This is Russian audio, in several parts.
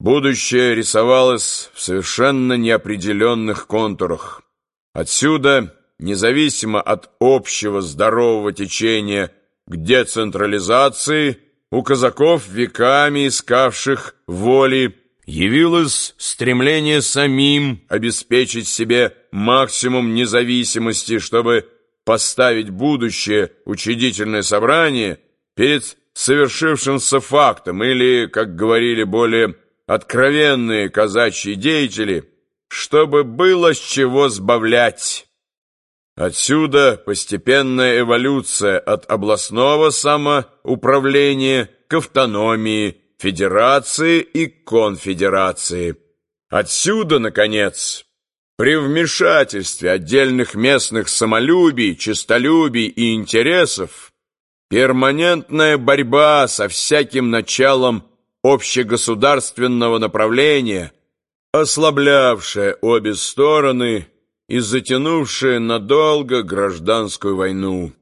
Будущее рисовалось в совершенно неопределенных контурах. Отсюда, независимо от общего здорового течения к децентрализации, у казаков, веками искавших воли, явилось стремление самим обеспечить себе максимум независимости, чтобы поставить будущее учредительное собрание перед совершившимся фактом или, как говорили более откровенные казачьи деятели, чтобы было с чего сбавлять. Отсюда постепенная эволюция от областного самоуправления к автономии, федерации и конфедерации. Отсюда, наконец, при вмешательстве отдельных местных самолюбий, честолюбий и интересов перманентная борьба со всяким началом общегосударственного направления, ослаблявшая обе стороны и затянувшая надолго гражданскую войну.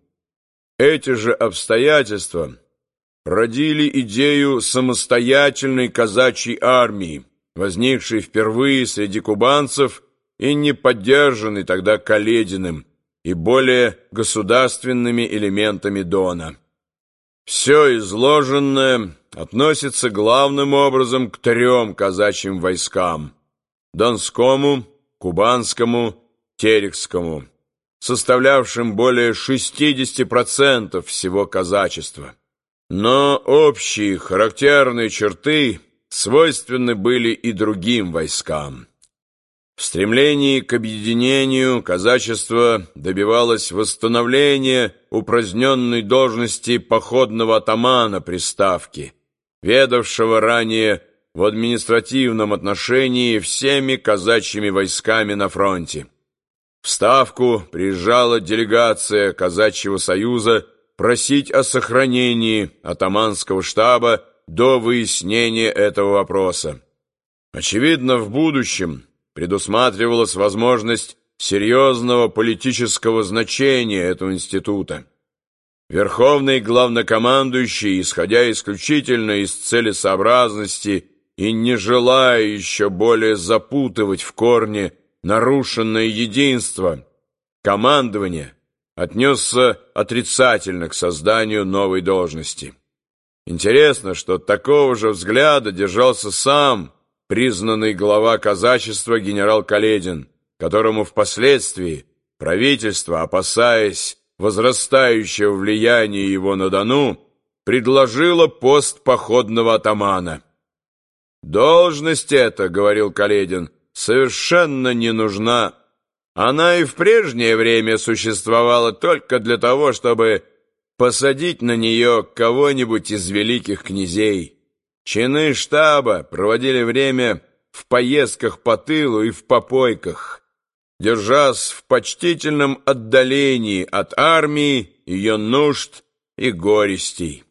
Эти же обстоятельства родили идею самостоятельной казачьей армии, возникшей впервые среди кубанцев и не поддержанной тогда Калединым и более государственными элементами Дона. Все изложенное относится главным образом к трем казачьим войскам – Донскому, Кубанскому, Терекскому, составлявшим более 60% всего казачества. Но общие характерные черты свойственны были и другим войскам. В стремлении к объединению казачество добивалось восстановления упраздненной должности походного атамана приставки, ведавшего ранее в административном отношении всеми казачьими войсками на фронте. В Ставку приезжала делегация Казачьего союза просить о сохранении атаманского штаба до выяснения этого вопроса. Очевидно, в будущем предусматривалась возможность серьезного политического значения этого института. Верховный главнокомандующий, исходя исключительно из целесообразности и не желая еще более запутывать в корне нарушенное единство, командование отнесся отрицательно к созданию новой должности. Интересно, что такого же взгляда держался сам признанный глава казачества генерал Каледин, которому впоследствии правительство, опасаясь возрастающего влияния его на Дону, предложило пост походного атамана. «Должность эта, — говорил Каледин, — совершенно не нужна. Она и в прежнее время существовала только для того, чтобы посадить на нее кого-нибудь из великих князей». Чины штаба проводили время в поездках по тылу и в попойках, держась в почтительном отдалении от армии, ее нужд и горестей.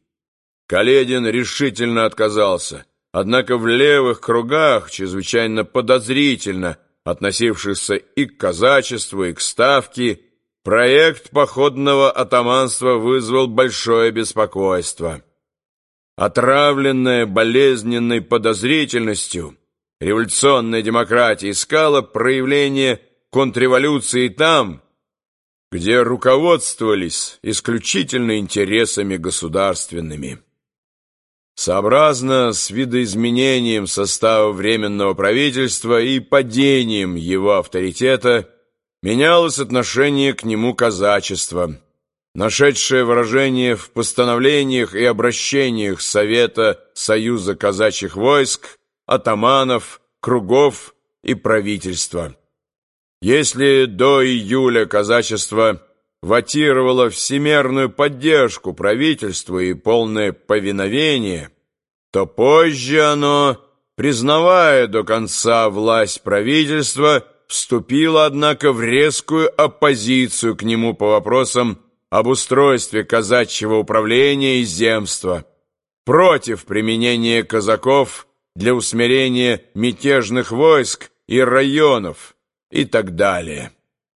Каледин решительно отказался, однако в левых кругах, чрезвычайно подозрительно относившихся и к казачеству, и к ставке, проект походного атаманства вызвал большое беспокойство. Отравленная болезненной подозрительностью, революционная демократия искала проявление контрреволюции там, где руководствовались исключительно интересами государственными. Сообразно с видоизменением состава Временного правительства и падением его авторитета, менялось отношение к нему казачества – нашедшее выражение в постановлениях и обращениях Совета Союза казачьих войск, атаманов, кругов и правительства. Если до июля казачество ватировало всемерную поддержку правительству и полное повиновение, то позже оно, признавая до конца власть правительства, вступило, однако, в резкую оппозицию к нему по вопросам об устройстве казачьего управления и земства, против применения казаков для усмирения мятежных войск и районов и так далее.